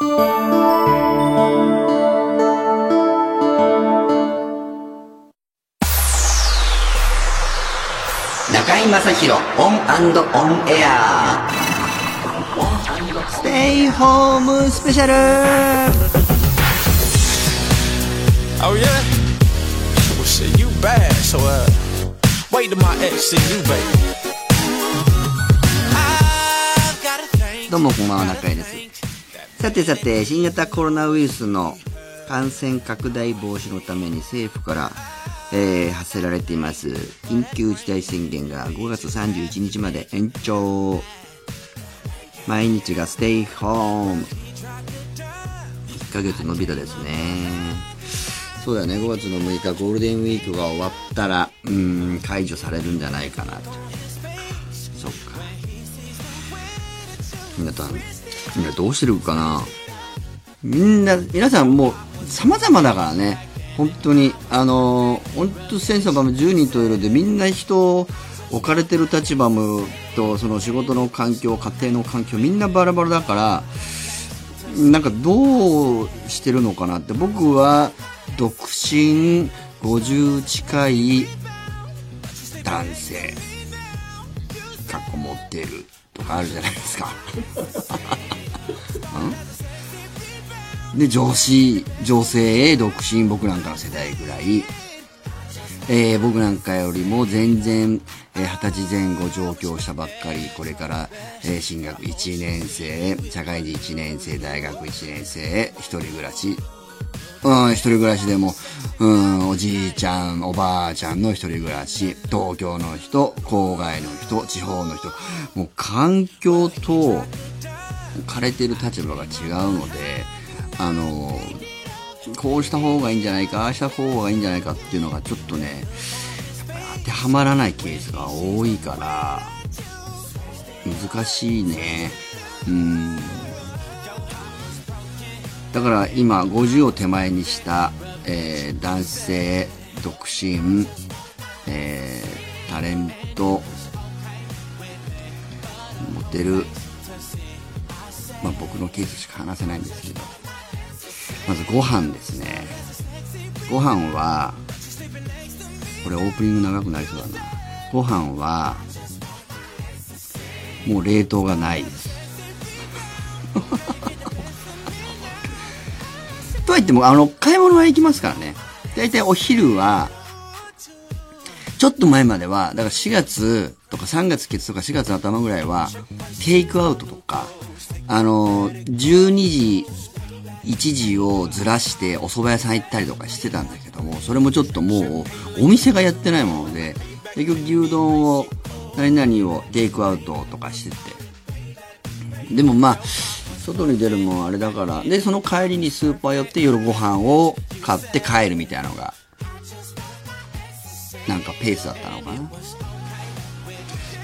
中井正広オンオンエアステイホームスペシャル Oh yeah? Well shit, you bad, so uh wait till my ex see you, baby. どうもこんばんは中井ですさてさて新型コロナウイルスの感染拡大防止のために政府から、えー発せられています緊急事態宣言が5月31日まで延長。毎日がステイホーム1ヶ月伸びたですね。そうだね5月の6日ゴールデンウィークが終わったらうん解除されるんじゃないかなと。そっか。皆さんみんなどうしてるかな？みんな皆さんもう様々だからね。本当にあのー本当千差万別10人と色でみんな人置かれてる立場もとその仕事の環境家庭の環境みんなバラバラだからなんかどうしてるのかなって。僕は独身50近い男性。かっこ持ってるとかあるじゃないですか。ん？で女子女性独身僕なんかの世代ぐらい、えー僕なんかよりも全然えー二十、歳前後上京したばっかり。これから、えー進学1年生社会人1年生大学1年生一人暮らし。うん、一人暮らしでも、うん、おじいちゃん、おばあちゃんの一人暮らし、東京の人、郊外の人、地方の人、もう環境とかれてる立場が違うので、あの、こうした方がいいんじゃないか、ああした方がいいんじゃないかっていうのがちょっとね、当てはまらないケースが多いから、難しいね。うん。だから今50を手前にした、えー男性独身、えータレントモテる、まあ、僕のケースしか話せないんですけど。まずご飯ですね。ご飯はこれオープニング長くなりそうだな。ご飯はもう冷凍がないです。とは言っても、あの、買い物は行きますからね。だいたいお昼は、ちょっと前までは、だから4月とか3月ケツとか4月の頭ぐらいは、テイクアウトとか、あの、12時、1時をずらしてお蕎麦屋さん行ったりとかしてたんだけども、それもちょっともう、お店がやってないもので、結局牛丼を、何々をテイクアウトとかしてて、でもまあ、外に出るもんあれだから、で、その帰りにスーパー寄って夜ご飯を買って帰るみたいなのが、なんかペースだったのかな。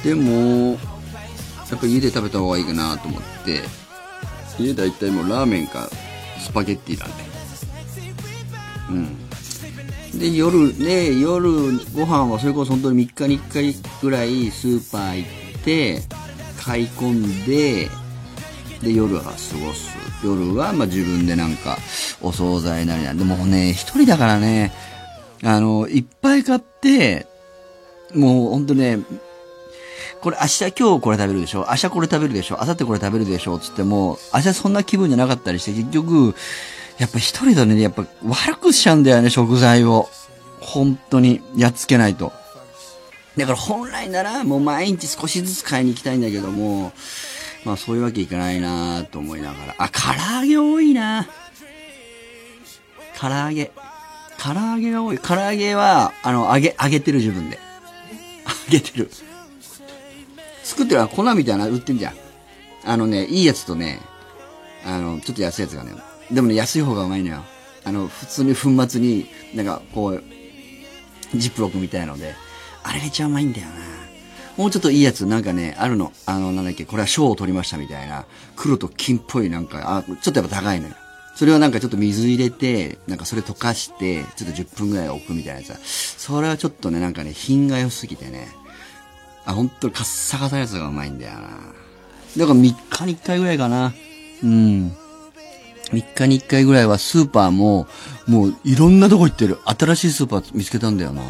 でも、やっぱ家で食べた方がいいかなと思って、家大体もうラーメンかスパゲッティなんで。うん。で、夜、ね、夜ご飯はそれこそ本当に3日に1回ぐらいスーパー行って、買い込んで、で、夜は過ごす。夜は、まあ、自分でなんか、お惣菜なりなんで、もうね、一人だからね、あの、いっぱい買って、もうほんとね、これ明日今日これ食べるでしょ？明日これ食べるでしょ？明後日これ食べるでしょ？つっても、明日そんな気分じゃなかったりして、結局、やっぱ一人だね、やっぱ悪くしちゃうんだよね、食材を。本当に、やっつけないと。だから本来ならもう毎日少しずつ買いに行きたいんだけども、まあそういうわけいかないなと思いながら。あ、唐揚げ多いな唐揚げ。唐揚げが多い。唐揚げは、あの、揚げ、揚げてる自分で。揚げてる。作ってるあ粉みたいな売ってんじゃん。あのね、いいやつとね、あの、ちょっと安いやつがね。でもね、安い方がうまいのよ。あの、普通に粉末に、なんかこう、ジップロックみたいので、あれが一番うまいんだよな。もうちょっといいやつ、なんかね、あるの。あの、なんだっけ、これは賞を取りましたみたいな。黒と金っぽいなんか、あ、ちょっとやっぱ高いのよ。それはなんかちょっと水入れて、なんかそれ溶かして、ちょっと10分ぐらい置くみたいなやつそれはちょっとね、なんかね、品が良すぎてね。あ、本当にカッサカサのやつがうまいんだよな。だから3日に1回ぐらいかな。うん。3日に1回ぐらいはスーパーも、もういろんなとこ行ってる。新しいスーパー見つけたんだよな。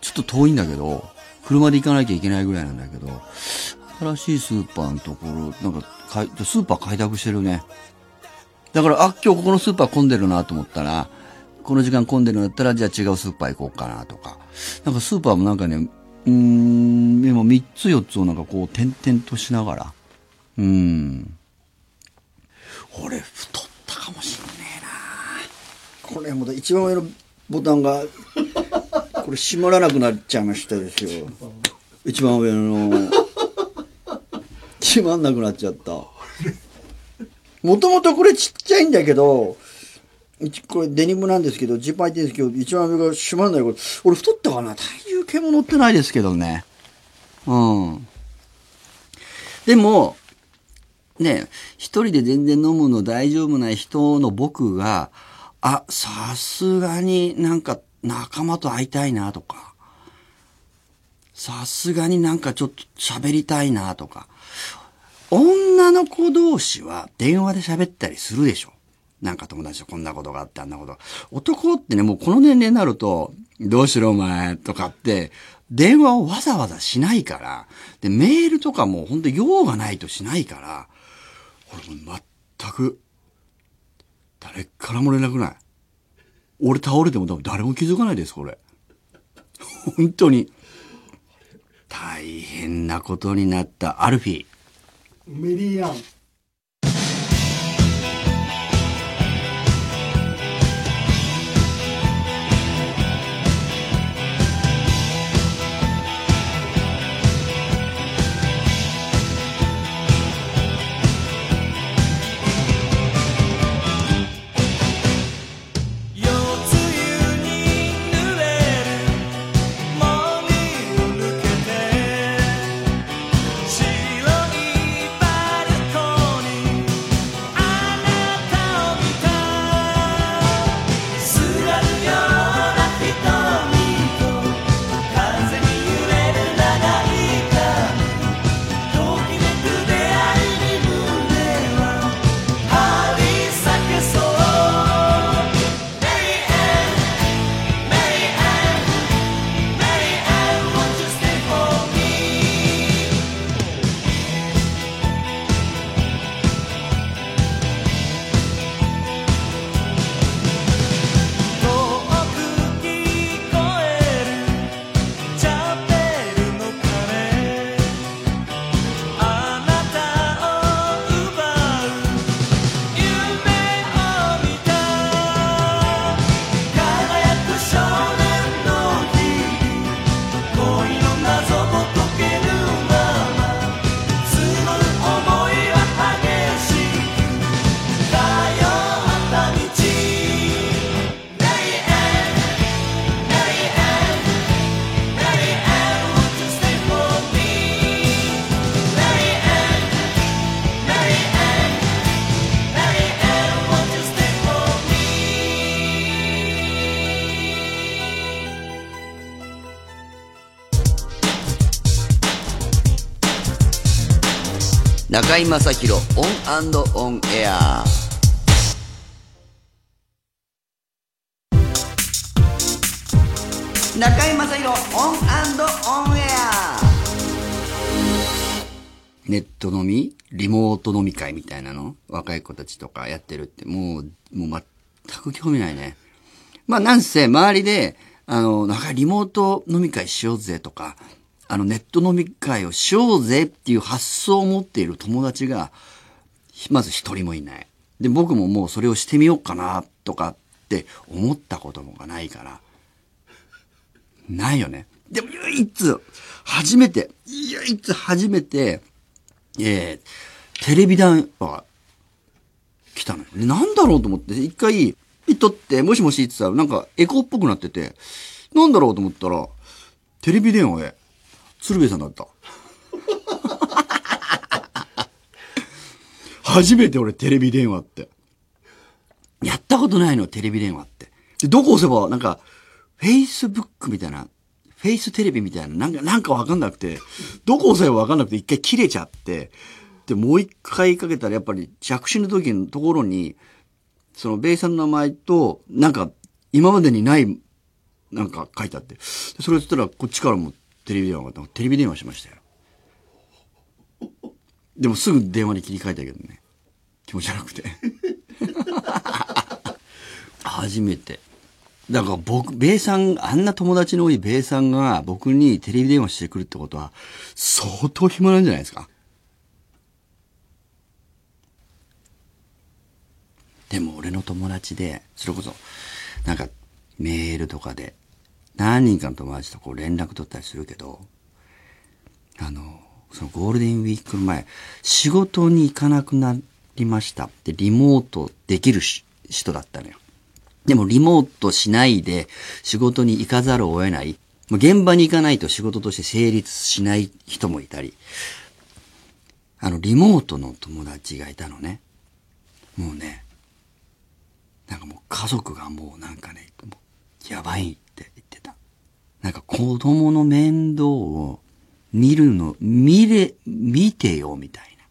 ちょっと遠いんだけど、車で行かなきゃいけないぐらいなんだけど、新しいスーパーのところ、なんかかい、スーパー開拓してるね。だから、あ、今日ここのスーパー混んでるなと思ったら、この時間混んでるんだったら、じゃあ違うスーパー行こうかなとか。なんかスーパーもなんかね、うーん、でも3つ4つをなんかこう、点々としながら。うーん。俺、太ったかもしんねえなこれもう一番上のボタンが、これ閉まらなくなっちゃいましたですよ。一番上の。閉まんなくなっちゃった。もともとこれちっちゃいんだけど、一これデニムなんですけど、ジーパン入ってるんですけど、一番上が閉まらないこれ、俺太ったかな体重計も乗ってないですけどね。うん。でも、ね、一人で全然飲むの大丈夫ない人の僕が、あ、さすがになんか仲間と会いたいなとか、さすがになんかちょっと喋りたいなとか、女の子同士は電話で喋ったりするでしょ。なんか友達とこんなことがあってあんなこと。男ってね、もうこの年齢になると、どうしろお前とかって、電話をわざわざしないから、で、メールとかも本当用がないとしないから、俺も全く、誰からも連絡ない。俺倒れても多分誰も気づかないです、これ。本当に。大変なことになったアルフィー。メリーアン中居正広オンオンエア中居正広オンオンエアネット飲みリモート飲み会みたいなの？若い子たちとかやってるって。もう、もう全く興味ないね。まあなんせ周りで、あの、なんかリモート飲み会しようぜとか、あのネット飲み会をしようぜっていう発想を持っている友達が、まず一人もいない。で、僕ももうそれをしてみようかなとかって思ったこともないから、ないよね。でも唯一、初めて、唯一初めて、えー、テレビ電話来たのよ。なんだろうと思って、一回、ピッとって、もしもしってさ、なんかエコーっぽくなってて、なんだろうと思ったら、テレビ電話で、鶴瓶さんだった。初めて俺テレビ電話って。やったことないの、テレビ電話って。で、どこ押せば、なんか、Facebook みたいな、フェイステレビみたいな、なんか、なんかわかんなくて、どこ押せばわかんなくて一回切れちゃって、で、もう一回かけたらやっぱり着信の時のところに、そのベイさんの名前と、なんか、今までにない、なんか書いてあって。でそれを言ったら、こっちからもテレビ電話があったテレビ電話しましたよ。でもすぐ電話に切り替えたけどね。気持ち悪くて。初めて。だから僕、ベイさん、あんな友達の多いベイさんが僕にテレビ電話してくるってことは、相当暇なんじゃないですか。でも俺の友達で、それこそ、なんかメールとかで、何人かの友達とこう連絡取ったりするけど、あの、そのゴールデンウィークの前、仕事に行かなくなりましたってリモートできるし人だったのよ。でもリモートしないで仕事に行かざるを得ない。現場に行かないと仕事として成立しない人もいたり、あの、リモートの友達がいたのね。もうね、なんかもう家族がもうなんかね、やばいって言ってた。なんか子供の面倒を見るの、見れ、見てよみたいな。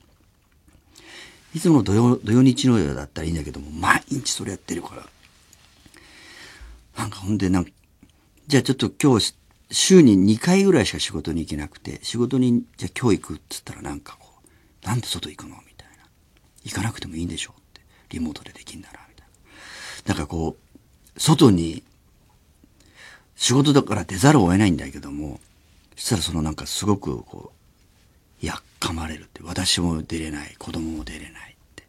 いつもの土曜、土曜日のようだったらいいんだけども、毎日それやってるから。なんかほんでなんか、じゃあちょっと今日、週に2回ぐらいしか仕事に行けなくて、仕事に、じゃあ今日行くっつったらなんかこう、なんで外行くのみたいな。行かなくてもいいんでしょって。リモートでできんなら、みたいな。なんかこう、外に、仕事だから出ざるを得ないんだけども、そしたらそのなんかすごくこう、やっかまれるって。私も出れない、子供も出れないって。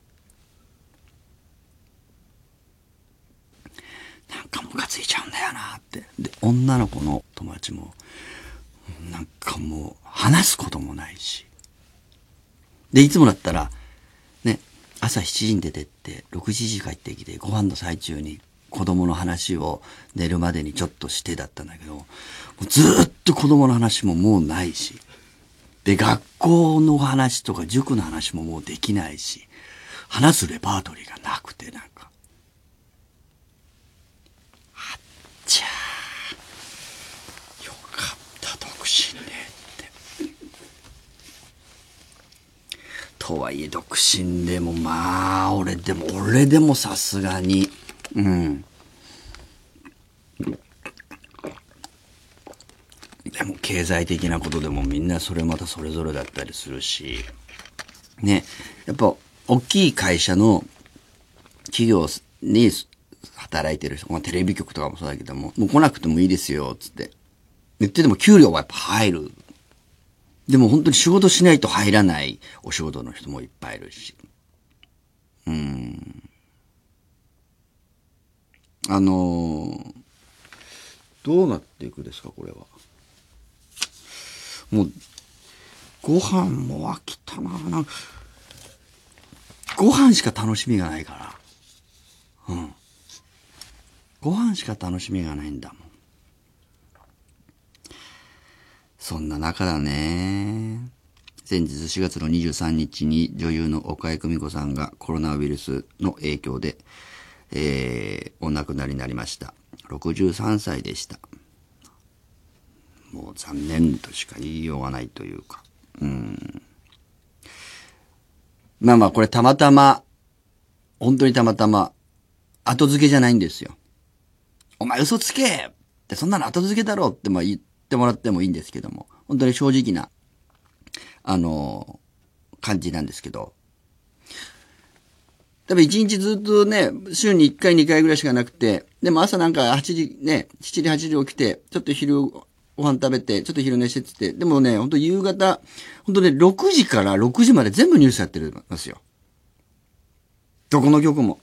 なんかムカついちゃうんだよなって。で、女の子の友達も、なんかもう話すこともないし。で、いつもだったら、ね、朝7時に出てって、6時帰ってきて、ご飯の最中に子供の話を寝るまでにちょっとしてだったんだけど、ずっと子供の話ももうないし、で、学校の話とか塾の話ももうできないし、話すレパートリーがなくて、なんか、あっちゃー、よかった、独身でって。とはいえ、独身でも、まあ、俺でも、俺でもさすがに、うん。でも経済的なことでもみんなそれまたそれぞれだったりするし、ね、やっぱ大きい会社の企業に働いてる人、まあ、テレビ局とかもそうだけども、もう来なくてもいいですよ、つって。言ってても給料はやっぱ入る。でも本当に仕事しないと入らないお仕事の人もいっぱいいるし。うん。あのーどうなっていくですか、これは。もう、ご飯も飽きたな。なんかご飯しか楽しみがないから。うん。ご飯しか楽しみがないんだもん。そんな中だね。先日4月の23日に女優の岡井久美子さんがコロナウイルスの影響で、えー、お亡くなりになりました。63歳でした。もう残念としか言いようがないというか。うん。まあまあ、これたまたま、本当にたまたま、後付けじゃないんですよ。お前嘘つけって、そんなの後付けだろうってまあ言ってもらってもいいんですけども、本当に正直な、あの感じなんですけど、多分一日ずっとね、週に1回2回ぐらいしかなくて、でも朝なんか8時ね、7時8時起きて、ちょっと昼ご飯食べて、ちょっと昼寝してって、でもね、ほんと夕方、ほんとね、6時から6時まで全部ニュースやってるんですよ。どこの局も。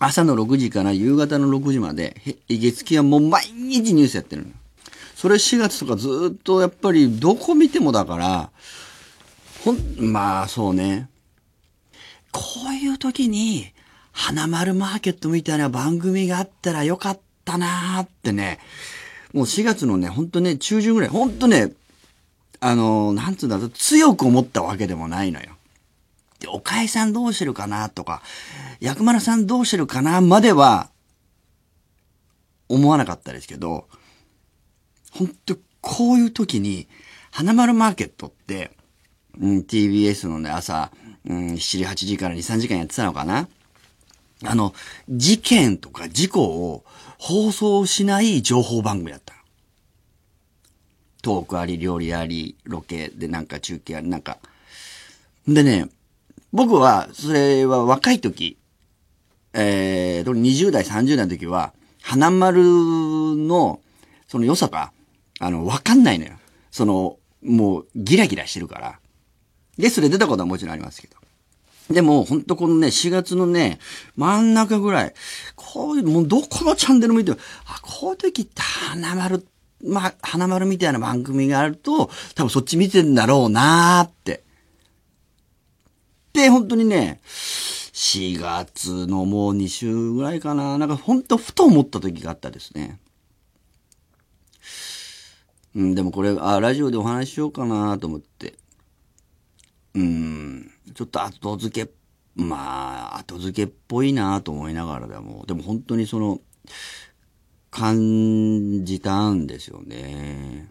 朝の6時から夕方の6時まで、へ月金はもう毎日ニュースやってるの。それ4月とかずっとやっぱりどこ見てもだから、ほん、まあそうね。こういう時に、花丸マーケットみたいな番組があったらよかったなーってね、もう4月のね、ほんとね、中旬ぐらい、ほんとね、あのーなんつうんだろう、強く思ったわけでもないのよ。で、岡井さんどうしてるかなとか、薬丸さんどうしてるかなまでは、思わなかったですけど、本当こういう時に、花丸マーケットって、うん、TBS のね、朝、うん、7時、8時から2、3時間やってたのかな？あの、事件とか事故を放送しない情報番組だった。トークあり、料理あり、ロケでなんか中継あり、なんか。でね、僕は、それは若い時、えー、20代、30代の時は、花丸の、その良さが、あの、わかんないのよ。その、もう、ギラギラしてるから。ゲストで出たことはもちろんありますけど。でも、ほんとこのね、4月のね、真ん中ぐらい、こういう、もうどこのチャンネル見ても、あ、こういう時って花丸、まあ、花丸みたいな番組があると、多分そっち見てんだろうなーって。で、本当にね、4月のもう2週ぐらいかな。なんか本当ふと思った時があったですね。うん、でもこれ、あ、ラジオでお話ししようかなと思って。うん、ちょっと後付け、まあ、後付けっぽいなと思いながらでも、でも本当にその、感じたんですよね。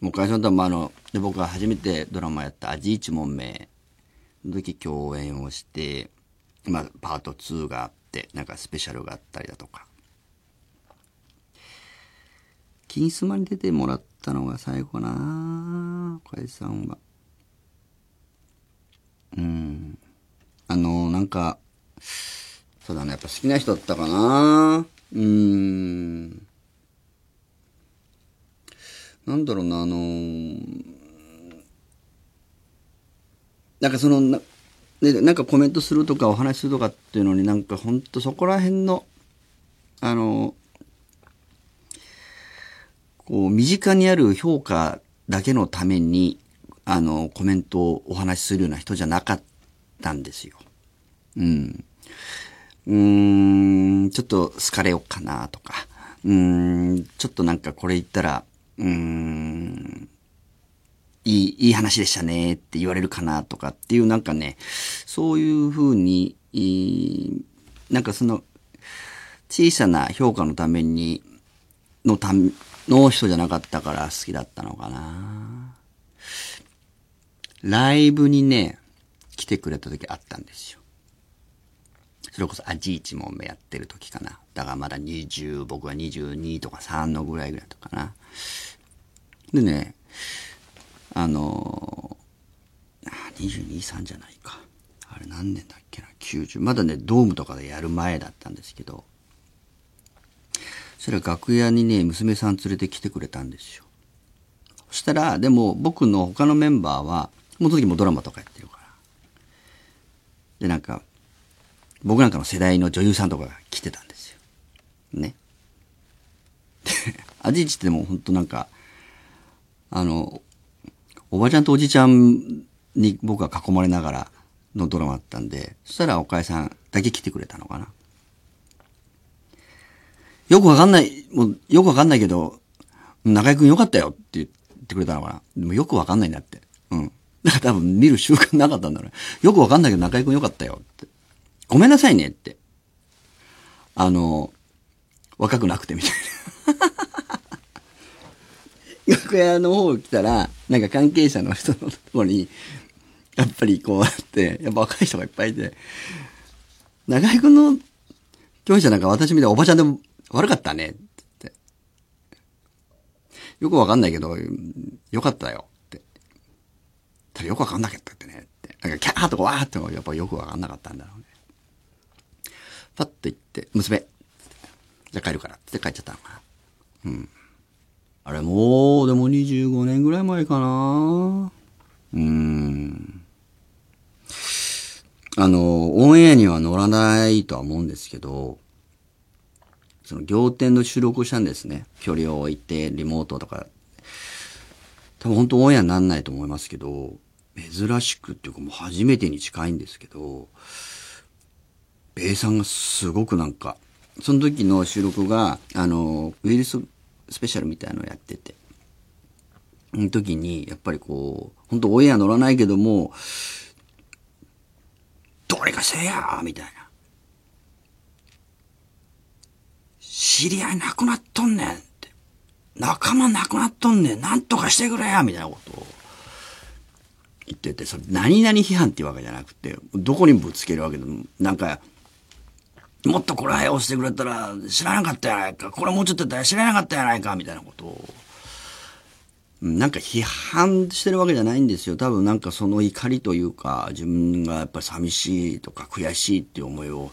もう会社のとは、まあ、あの、で、僕が初めてドラマやった味一問目の時共演をして、まあ、パート2があって、なんかスペシャルがあったりだとか。金スマに出てもらったのが最後かな小林さんは。うん。あの、なんか、そうだね、やっぱ好きな人だったかなうん。なんだろうな、あのなんかそのな、ね、なんかコメントするとかお話するとかっていうのになんかほんとそこら辺の、あの、こう、身近にある評価だけのために、あの、コメントをお話しするような人じゃなかったんですよ。うん。うーん、ちょっと好かれようかなとか、うーん、ちょっとなんかこれ言ったら、うーん、いい、いい話でしたねって言われるかなとかっていうなんかね、そういうふうに、いなんかその、小さな評価のために、のため、の人じゃなかったから好きだったのかな。ライブにね、来てくれた時あったんですよ。それこそアジ一問目やってる時かな。だからまだ20、僕は22とか3のぐらいぐらいとかな。でね、あのー、22、3じゃないか。あれ何年だっけな、90。まだね、ドームとかでやる前だったんですけど、それは楽屋にね、娘さん連れてきてくれたんですよ。そしたら、でも僕の他のメンバーは、もうその時もドラマとかやってるから。で、なんか、僕なんかの世代の女優さんとかが来てたんですよ。ね。で、アジチってもう本当なんか、あの、おばちゃんとおじちゃんに僕が囲まれながらのドラマだったんで、そしたら岡井さんだけ来てくれたのかな。よくわかんない、もうよくわかんないけど、中居くんよかったよって言ってくれたのかな。でもよくわかんないんだって。だから多分見る習慣なかったんだろうね。よくわかんないけど中居くんよかったよって。ごめんなさいねって。あの、若くなくてみたいな。楽屋の方来たら、なんか関係者の人のところに、やっぱりこうやって、やっぱ若い人がいっぱいいて、中居くんの共演者なんか私みたいなおばちゃんでも悪かったねって。よくわかんないけど、よかったよ。ただよくわかんなかったってねって。なんかキャーとかわーってもやっぱよくわかんなかったんだろうね。パッと言って、娘、じゃあ帰るからって帰っちゃったのかな。うん。あれもう、でも25年ぐらい前かな。うーん。あの、オンエアには乗らないとは思うんですけど、その仰天の収録をしたんですね。距離を置いて、リモートとか。多分本当オンエアになんないと思いますけど、珍しくっていうかもう初めてに近いんですけど、ベイさんがすごくなんか、その時の収録が、あの、ウイルススペシャルみたいなのをやってて、その時に、やっぱりこう、本当オンエア乗らないけども、どれかせえやみたいな。知り合いなくなっとんねんって。仲間なくなっとんねん。なんとかしてくれやみたいなことを言ってて、それ何々批判っていうわけじゃなくて、どこにぶつけるわけでも、なんか、もっとこれ押してくれたら知らなかったやないか。これもうちょっとやったら知らなかったやないか。みたいなことを。なんか批判してるわけじゃないんですよ。多分なんかその怒りというか、自分がやっぱり寂しいとか悔しいっていう思いを、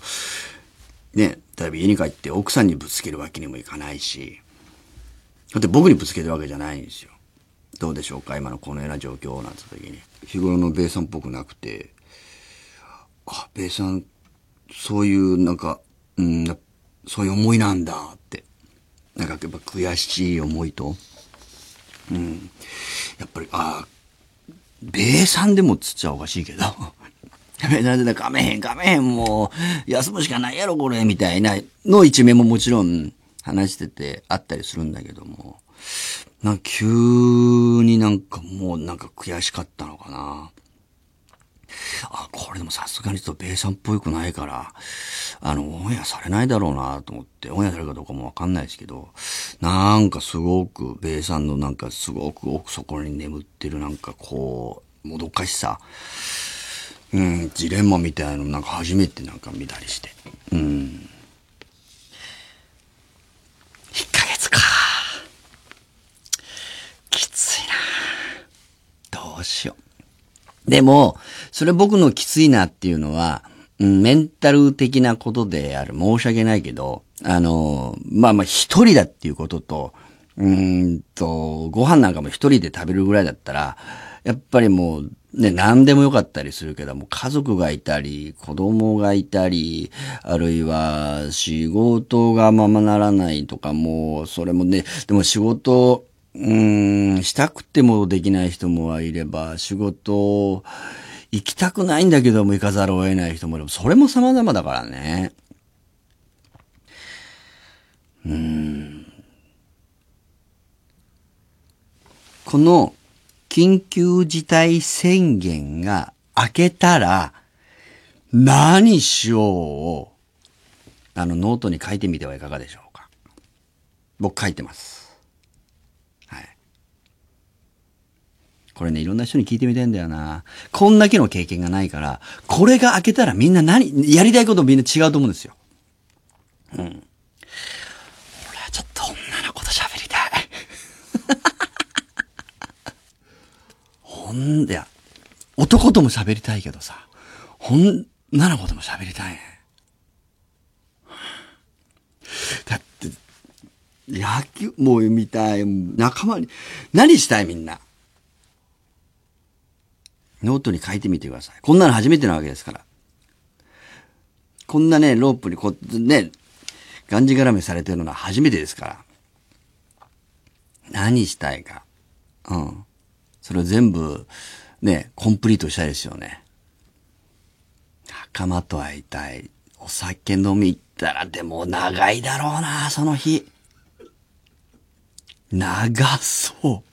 ね、例えば家に帰って奥さんにぶつけるわけにもいかないし、だって僕にぶつけてるわけじゃないんですよ。どうでしょうか今のこのような状況なんて時に。日頃のベイさんっぽくなくて、あ、ベイさん、そういうなんか、うん、そういう思いなんだって。なんかやっぱ悔しい思いと、うん。やっぱり、あベイさんでもつっちゃおかしいけど。なんで、かめへん、かめへん、もう、休むしかないやろ、これ、みたいなの一面ももちろん話しててあったりするんだけども、なんか急になんかもうなんか悔しかったのかな。あ、これでもさすがにちょっとベイさんっぽくないから、あの、オンエアされないだろうなと思って、オンエアされるかどうかもわかんないですけど、なんかすごく、ベイさんのなんかすごく奥底に眠ってるなんかこう、もどかしさ、うん、ジレンマみたいなのなんか初めてなんか見たりして。うん。1ヶ月か。きついな。どうしよう。でも、それ僕のきついなっていうのは、うん、メンタル的なことである。申し訳ないけど、あの、まあまあ一人だっていうことと、うんと、ご飯なんかも一人で食べるぐらいだったら、やっぱりもう、ね、何でもよかったりするけども、家族がいたり、子供がいたり、あるいは仕事がままならないとかもう、それもね、でも仕事、うん、したくてもできない人もいれば、仕事、行きたくないんだけども行かざるを得ない人もいれば、それも様々だからね。うん。この緊急事態宣言が明けたら、何しようを、あの、ノートに書いてみてはいかがでしょうか。僕書いてます。はい。これね、いろんな人に聞いてみたいんだよな。こんだけの経験がないから、これが開けたらみんな何、やりたいことみんな違うと思うんですよ。うん。俺はちょっと女の子と喋りたい。ほんで、男とも喋りたいけどさ、ほん女の子とも喋りたいね。だって、野球、も見たい、仲間に、何したいみんな？ノートに書いてみてください。こんなの初めてなわけですから。こんなね、ロープにこう、ね、がんじがらめされてるのは初めてですから。何したいか。うん。それを全部、ね、コンプリートしたいですよね。仲間と会いたい。お酒飲み行ったら、でも長いだろうな、その日。長そ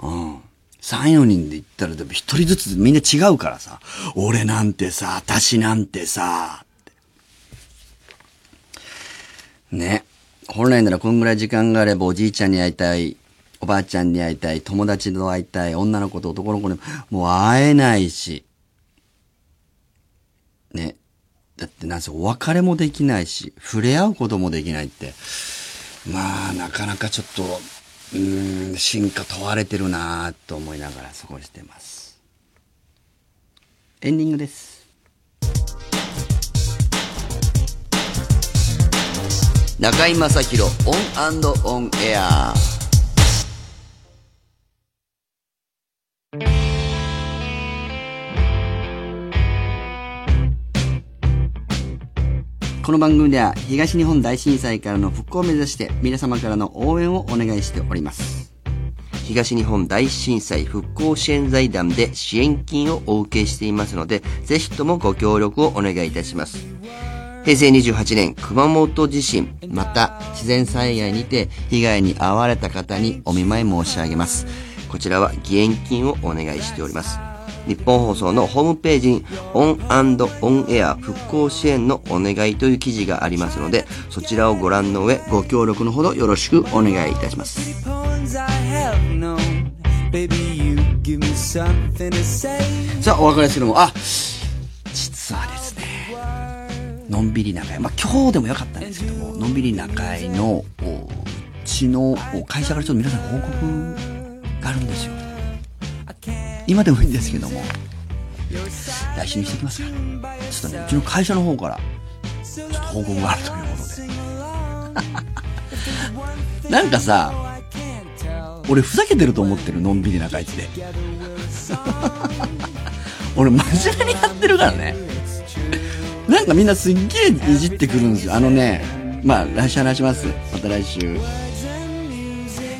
う。うん。3、4人で行ったら、でも一人ずつみんな違うからさ。俺なんてさ、私なんてさ、ってね。本来ならこんぐらい時間があればおじいちゃんに会いたい、おばあちゃんに会いたい、友達と会いたい、女の子と男の子にも、もう会えないし。ね。だってなんせお別れもできないし、触れ合うこともできないって。まあ、なかなかちょっと、うん、進化問われてるなと思いながら過ごしてます。エンディングです。中居正広オンオンエアこの番組では東日本大震災からの復興を目指して皆様からの応援をお願いしております。東日本大震災復興支援財団で支援金をお受けしていますので、ぜひともご協力をお願いいたします。平成28年熊本地震、また自然災害にて被害に遭われた方にお見舞い申し上げます。こちらは義援金をお願いしております。ニッポン放送のホームページにオンオンエア復興支援のお願いという記事がありますので、そちらをご覧の上、ご協力のほどよろしくお願いいたします。さあ、お別れするのも、あ、実はですね、のんびり仲居。まあ、今日でもよかったんですけども、のんびり仲居の、おうちのお会社からちょっと皆さん報告があるんですよ。今でもいいんですけども、来週にしてきますから。ちょっとね、うちの会社の方から、ちょっと報告があるということで。なんかさ、俺ふざけてると思ってる、のんびり仲居って。俺真面目にやってるからね。なんかみんなすっげえいじってくるんですよ。あのね、まあ来週話します。また来週。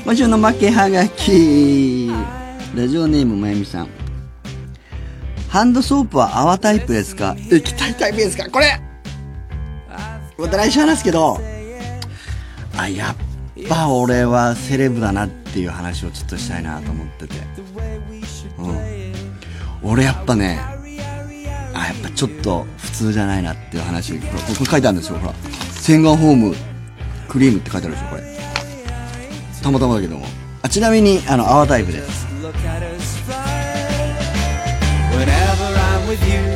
今週の負けはがき。ラジオネームまゆみさん。ハンドソープは泡タイプですか？液体タイプですか？これまた来週話すけど、あ、やっぱ俺はセレブだなっていう話をちょっとしたいなと思ってて。うん。俺やっぱね、あ、やっぱちょっと普通じゃないなっていう話。これ書いてあるんですよ、ほら。洗顔フォームクリームって書いてあるでしょ、これ。たまたまだけども。あ、ちなみに、あの、泡タイプです。With you